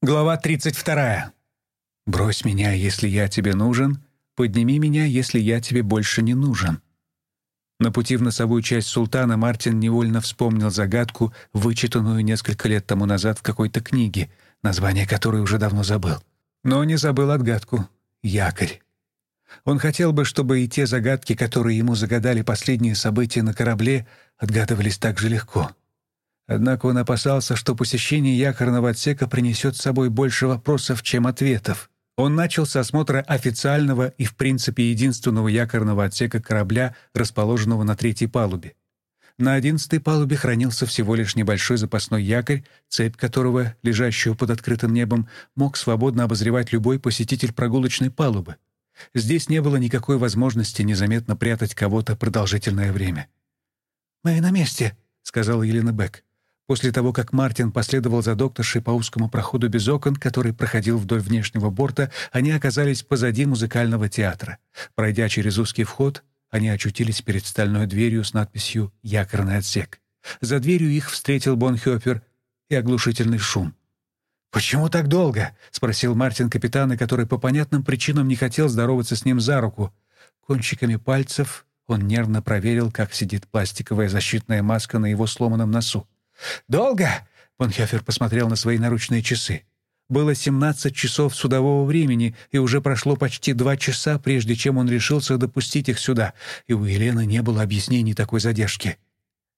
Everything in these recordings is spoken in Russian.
Глава 32. «Брось меня, если я тебе нужен, подними меня, если я тебе больше не нужен». На пути в носовую часть султана Мартин невольно вспомнил загадку, вычитанную несколько лет тому назад в какой-то книге, название которой уже давно забыл. Но не забыл отгадку — якорь. Он хотел бы, чтобы и те загадки, которые ему загадали последние события на корабле, отгадывались так же легко. Однако он опасался, что посещение якорного отсека принесет с собой больше вопросов, чем ответов. Он начал с осмотра официального и, в принципе, единственного якорного отсека корабля, расположенного на третьей палубе. На одиннадцатой палубе хранился всего лишь небольшой запасной якорь, цепь которого, лежащую под открытым небом, мог свободно обозревать любой посетитель прогулочной палубы. Здесь не было никакой возможности незаметно прятать кого-то продолжительное время. «Мы на месте», — сказала Елена Бек. После того, как Мартин последовал за докторшей по узкому проходу без окон, который проходил вдоль внешнего борта, они оказались позади музыкального театра. Пройдя через узкий вход, они очутились перед стальной дверью с надписью «Якорный отсек». За дверью их встретил Бонхёпер и оглушительный шум. «Почему так долго?» — спросил Мартин капитана, который по понятным причинам не хотел здороваться с ним за руку. Кончиками пальцев он нервно проверил, как сидит пластиковая защитная маска на его сломанном носу. «Долго?» — Бонхёфер посмотрел на свои наручные часы. Было 17 часов судового времени, и уже прошло почти два часа, прежде чем он решился допустить их сюда, и у Елены не было объяснений такой задержки.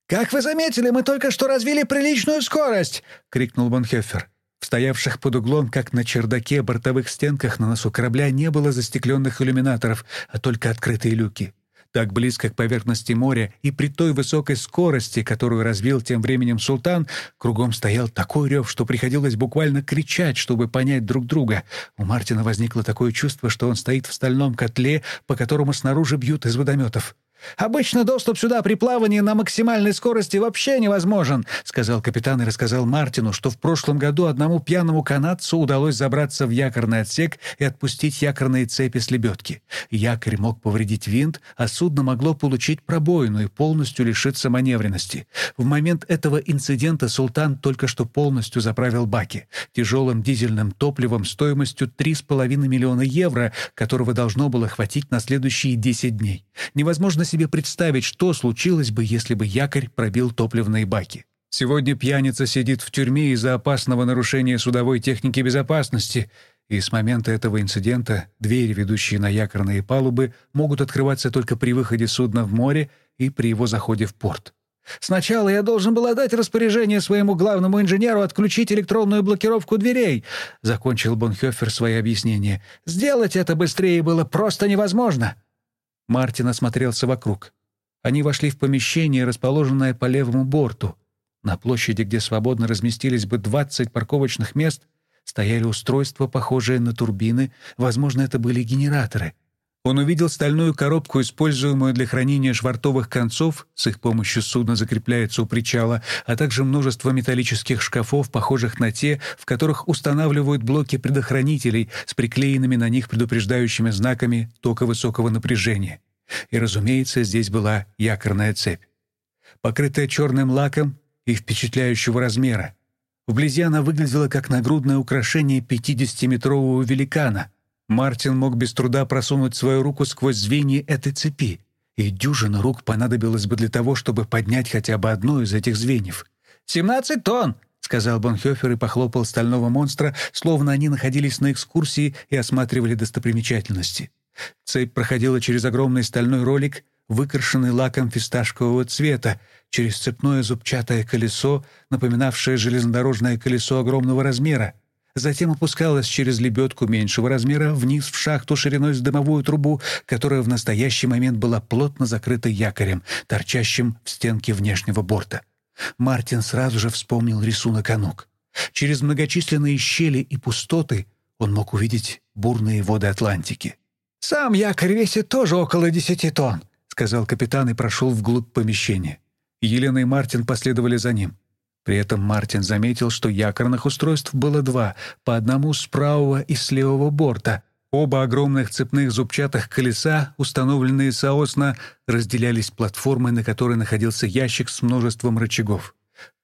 «Как вы заметили, мы только что развили приличную скорость!» — крикнул Бонхёфер. В стоявших под углом, как на чердаке, бортовых стенках на носу корабля не было застекленных иллюминаторов, а только открытые люки так близко к поверхности моря, и при той высокой скорости, которую развил тем временем султан, кругом стоял такой рев, что приходилось буквально кричать, чтобы понять друг друга. У Мартина возникло такое чувство, что он стоит в стальном котле, по которому снаружи бьют из водометов. «Обычно доступ сюда при плавании на максимальной скорости вообще невозможен», — сказал капитан и рассказал Мартину, что в прошлом году одному пьяному канадцу удалось забраться в якорный отсек и отпустить якорные цепи с лебедки. Якорь мог повредить винт, а судно могло получить пробоину и полностью лишиться маневренности. В момент этого инцидента «Султан» только что полностью заправил баки тяжелым дизельным топливом стоимостью 3,5 миллиона евро, которого должно было хватить на следующие 10 дней. Невозможно себе представить, что случилось бы, если бы якорь пробил топливные баки. Сегодня пьяница сидит в тюрьме из-за опасного нарушения судовой техники безопасности, и с момента этого инцидента двери, ведущие на якорные палубы, могут открываться только при выходе судна в море и при его заходе в порт. «Сначала я должен был отдать распоряжение своему главному инженеру отключить электронную блокировку дверей», — закончил Бонхёфер свои объяснения. «Сделать это быстрее было просто невозможно». Мартин осмотрелся вокруг. Они вошли в помещение, расположенное по левому борту. На площади, где свободно разместились бы 20 парковочных мест, стояли устройства, похожие на турбины, возможно, это были генераторы. Он увидел стальную коробку, используемую для хранения швартовых концов, с их помощью судно закрепляется у причала, а также множество металлических шкафов, похожих на те, в которых устанавливают блоки предохранителей с приклеенными на них предупреждающими знаками тока высокого напряжения. И, разумеется, здесь была якорная цепь. Покрытая черным лаком и впечатляющего размера. Вблизи она выглядела как нагрудное украшение 50-метрового великана. Мартин мог без труда просунуть свою руку сквозь звенья этой цепи, и дюжина рук понадобилась бы для того, чтобы поднять хотя бы одно из этих звеньев. «Семнадцать тонн!» — сказал Бонхёфер и похлопал стального монстра, словно они находились на экскурсии и осматривали достопримечательности. Цепь проходила через огромный стальной ролик, выкрашенный лаком фисташкового цвета, через цепное зубчатое колесо, напоминавшее железнодорожное колесо огромного размера. Затем опускалась через лебедку меньшего размера вниз в шахту шириной с дымовую трубу, которая в настоящий момент была плотно закрыта якорем, торчащим в стенке внешнего борта. Мартин сразу же вспомнил рисунок Анук. Через многочисленные щели и пустоты он мог увидеть бурные воды Атлантики. «Сам якорь весит тоже около десяти тонн», — сказал капитан и прошел вглубь помещения. Елена и Мартин последовали за ним. При этом Мартин заметил, что якорных устройств было два, по одному с правого и с левого борта. Оба огромных цепных зубчатых колеса, установленные соосно, разделялись платформой, на которой находился ящик с множеством рычагов.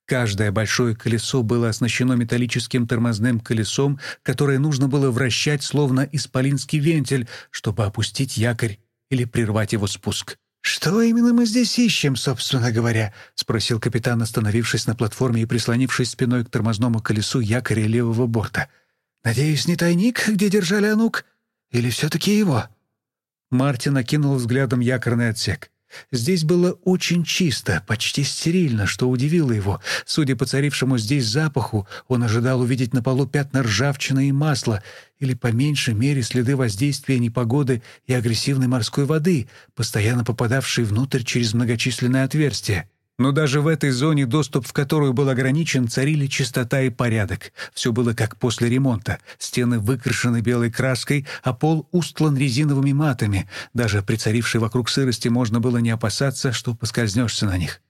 Каждое большое колесо было оснащено металлическим тормозным колесом, которое нужно было вращать словно исполинский вентиль, чтобы опустить якорь или прервать его спуск. «Что именно мы здесь ищем, собственно говоря?» — спросил капитан, остановившись на платформе и прислонившись спиной к тормозному колесу якоря левого борта. «Надеюсь, не тайник, где держали Анук? Или все-таки его?» Мартин окинул взглядом якорный отсек. Здесь было очень чисто, почти стерильно, что удивило его. Судя по царившему здесь запаху, он ожидал увидеть на полу пятна ржавчины и масла, или, по меньшей мере, следы воздействия непогоды и агрессивной морской воды, постоянно попадавшей внутрь через многочисленные отверстия. Но даже в этой зоне, доступ в которую был ограничен, царили чистота и порядок. Все было как после ремонта. Стены выкрашены белой краской, а пол устлан резиновыми матами. Даже при царившей вокруг сырости можно было не опасаться, что поскользнешься на них.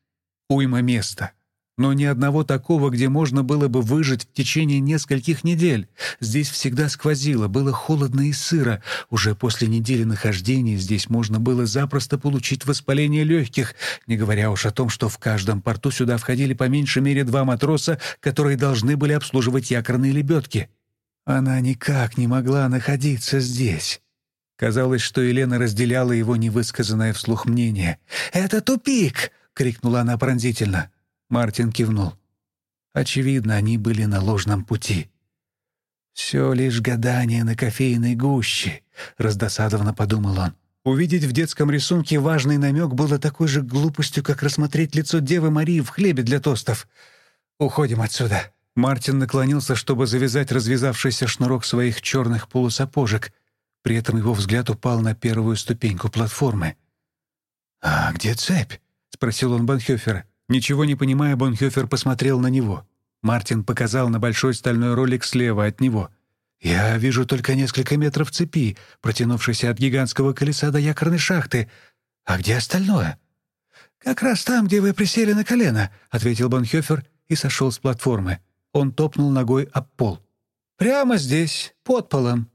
Уйма места но ни одного такого, где можно было бы выжить в течение нескольких недель. Здесь всегда сквозило, было холодно и сыро. Уже после недели нахождения здесь можно было запросто получить воспаление легких, не говоря уж о том, что в каждом порту сюда входили по меньшей мере два матроса, которые должны были обслуживать якорные лебедки. Она никак не могла находиться здесь. Казалось, что Елена разделяла его невысказанное вслух мнение. «Это тупик!» — крикнула она пронзительно. Мартин кивнул. Очевидно, они были на ложном пути. «Все лишь гадание на кофейной гуще», — раздосадованно подумал он. Увидеть в детском рисунке важный намек было такой же глупостью, как рассмотреть лицо Девы Марии в хлебе для тостов. «Уходим отсюда». Мартин наклонился, чтобы завязать развязавшийся шнурок своих черных полусапожек. При этом его взгляд упал на первую ступеньку платформы. «А где цепь?» — спросил он Банхёфера. Ничего не понимая, Бонхёфер посмотрел на него. Мартин показал на большой стальной ролик слева от него. «Я вижу только несколько метров цепи, протянувшейся от гигантского колеса до якорной шахты. А где остальное?» «Как раз там, где вы присели на колено», — ответил Бонхёфер и сошел с платформы. Он топнул ногой об пол. «Прямо здесь, под полом».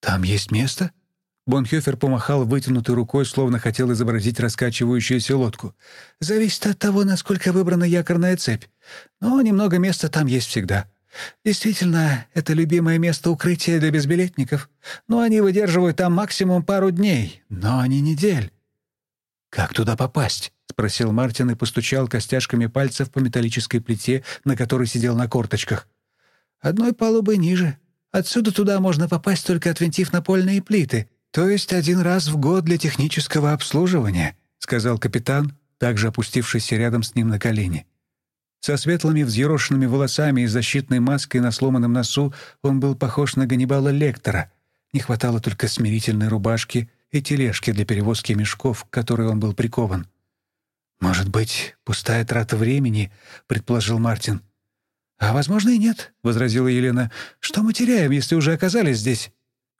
«Там есть место?» Бонхёфер помахал вытянутой рукой, словно хотел изобразить раскачивающуюся лодку. «Зависит от того, насколько выбрана якорная цепь. Но немного места там есть всегда. Действительно, это любимое место укрытия для безбилетников. Но они выдерживают там максимум пару дней, но не недель». «Как туда попасть?» — спросил Мартин и постучал костяшками пальцев по металлической плите, на которой сидел на корточках. «Одной палубы ниже. Отсюда туда можно попасть, только отвинтив напольные плиты». «То есть один раз в год для технического обслуживания», — сказал капитан, также опустившийся рядом с ним на колени. Со светлыми взъерошенными волосами и защитной маской на сломанном носу он был похож на Ганнибала Лектора. Не хватало только смирительной рубашки и тележки для перевозки мешков, к которой он был прикован. «Может быть, пустая трата времени», — предположил Мартин. «А, возможно, и нет», — возразила Елена. «Что мы теряем, если уже оказались здесь?»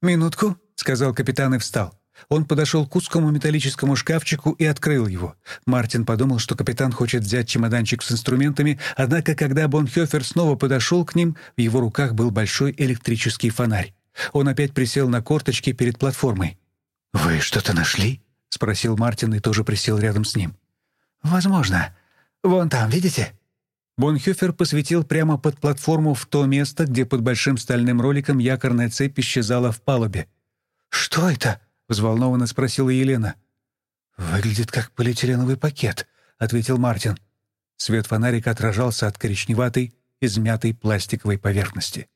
«Минутку», — сказал капитан и встал. Он подошел к узкому металлическому шкафчику и открыл его. Мартин подумал, что капитан хочет взять чемоданчик с инструментами, однако, когда Бонхёфер снова подошел к ним, в его руках был большой электрический фонарь. Он опять присел на корточки перед платформой. «Вы что-то нашли?» — спросил Мартин и тоже присел рядом с ним. «Возможно. Вон там, видите?» Бонхёфер посветил прямо под платформу в то место, где под большим стальным роликом якорная цепь исчезала в палубе. «Что это?» — взволнованно спросила Елена. «Выглядит как полиэтиленовый пакет», — ответил Мартин. Свет фонарика отражался от коричневатой, измятой пластиковой поверхности.